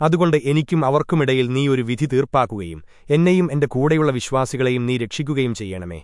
അതുകൊണ്ട് എനിക്കും അവർക്കുമിടയിൽ നീ ഒരു വിധി തീർപ്പാക്കുകയും എന്നെയും എന്റെ കൂടെയുള്ള വിശ്വാസികളെയും നീ രക്ഷിക്കുകയും ചെയ്യണമേ.